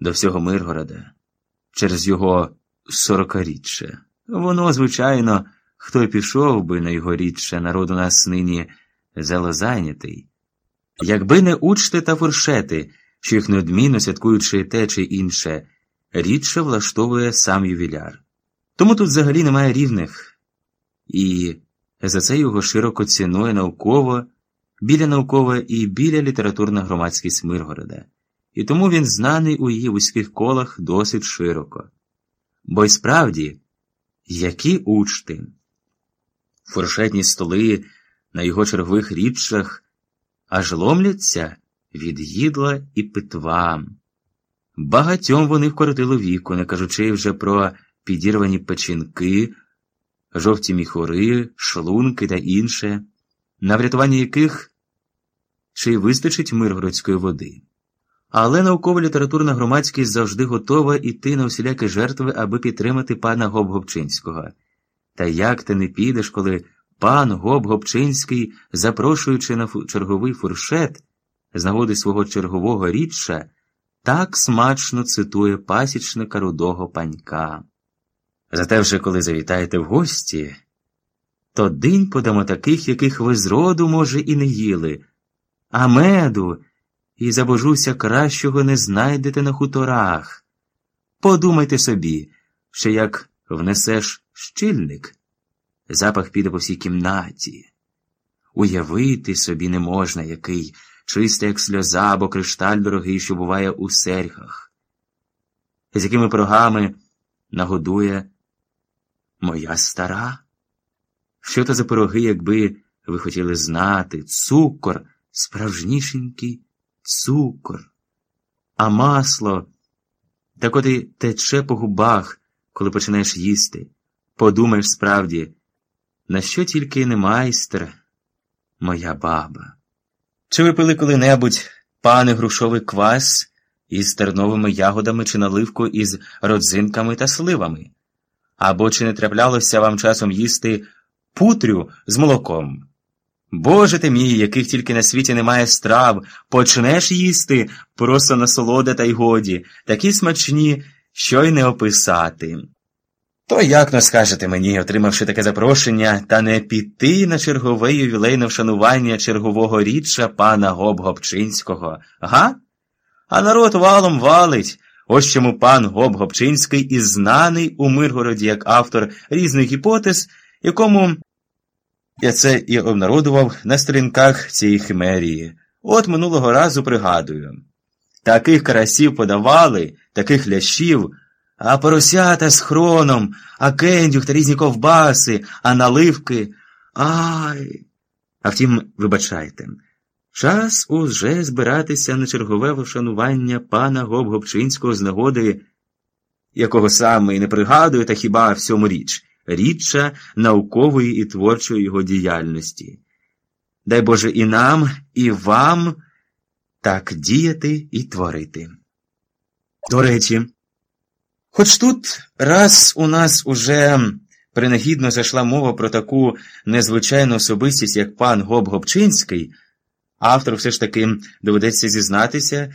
до всього Миргорода через його сорокаріччя. Воно, звичайно, хто й пішов би на його рідше, народ у нас нині залозайнятий. Якби не учти та фуршети, що їх неодмінно святкуючи те чи інше, рідше влаштовує сам ювіляр. Тому тут взагалі немає рівних, і за це його широко цінує науково, біля наукова і біля літературна громадськість Миргорода, і тому він знаний у її вузьких колах досить широко. Бо й справді, які учти, фуршетні столи на його чергових рідшах аж ломляться від їдла і питва. Багатьом вони вкоротило віку, не кажучи вже про підірвані печінки, жовті міхури, шлунки та інше, на врятування яких ще й вистачить миргородської води. Але наукова літературна громадськість завжди готова йти на усілякі жертви, аби підтримати пана Гоб-Гобчинського. Та як ти не підеш, коли пан Гоб-Гобчинський, запрошуючи на черговий фуршет з нагоди свого чергового рідша, так смачно цитує пасічника рудого панька. Зате вже коли завітаєте в гості, то день подамо таких, яких ви зроду, може, і не їли, а меду і забожуся кращого не знайдете на хуторах. Подумайте собі, що як внесеш щільник, запах піде по всій кімнаті. Уявити собі не можна, який чистий, як сльоза або кришталь дорогий, що буває у серхах, з якими прогами нагодує моя стара. Що то за пироги, якби ви хотіли знати, цукор справжнішенький цукор, а масло так от і тече по губах, коли починаєш їсти. Подумаєш справді, на що тільки не майстер, моя баба. Чи ви пили коли-небудь пане грушовий квас із терновими ягодами чи наливку із родзинками та сливами? Або чи не траплялося вам часом їсти путрю з молоком? Боже ти мій, яких тільки на світі немає страв, почнеш їсти просто насолода та й годі, такі смачні, що й не описати. То як но скажете мені, отримавши таке запрошення, та не піти на чергове ювілейне вшанування чергового рідша пана Гоб-Гобчинського, га? А народ валом валить. Ось чому пан Гоб-Гобчинський і знаний у Миргороді як автор різних гіпотез, якому я це і обнародував на сторінках цієї химерії. От минулого разу пригадую. Таких карасів подавали, таких лящів, а поросята з хроном, а кендюх та різні ковбаси, а наливки. Ай. А втім, вибачайте, час уже збиратися на чергове вшанування пана Гоб-Гобчинського з нагоди, якого саме і не пригадую, та хіба всьому річ рідша наукової і творчої його діяльності. Дай Боже і нам, і вам так діяти і творити. До речі, хоч тут раз у нас уже принагідно зайшла мова про таку незвичайну особистість, як пан Гоб Гобчинський, автор все ж таки доведеться зізнатися,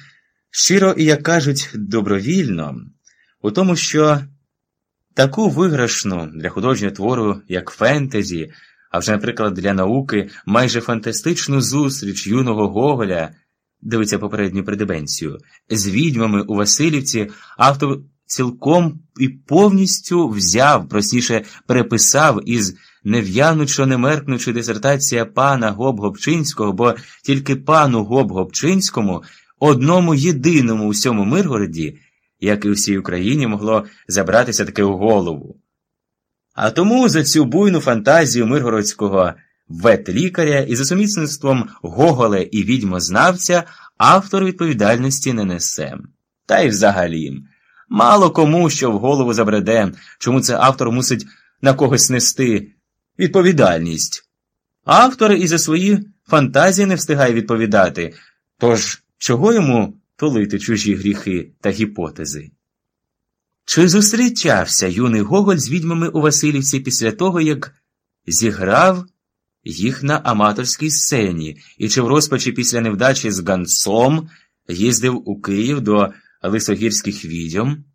щиро і, як кажуть, добровільно, у тому, що Таку виграшну для художнього твору, як фентезі, а вже, наприклад, для науки майже фантастичну зустріч юного Гоголя, дивиться попередню предебенцію, з відьмами у Васильівці автор цілком і повністю взяв, простіше переписав із нев'янучо не меркнучи дисертація пана Гоб-Гобчинського, бо тільки пану Гоб-Гобчинському, одному єдиному у всьому Миргороді, як і всій Україні могло забратися таке у голову. А тому за цю буйну фантазію миргородського ветлікаря і за сумісництвом Гоголя і відьмознавця автор відповідальності не несе. Та й взагалі, мало кому що в голову забреде, чому це автор мусить на когось нести відповідальність. Автор і за свої фантазії не встигає відповідати. Тож, чого йому тулити чужі гріхи та гіпотези. Чи зустрічався юний Гоголь з відьмами у Васильівці після того, як зіграв їх на аматорській сцені, і чи в розпачі після невдачі з ганцом їздив у Київ до лисогірських відьом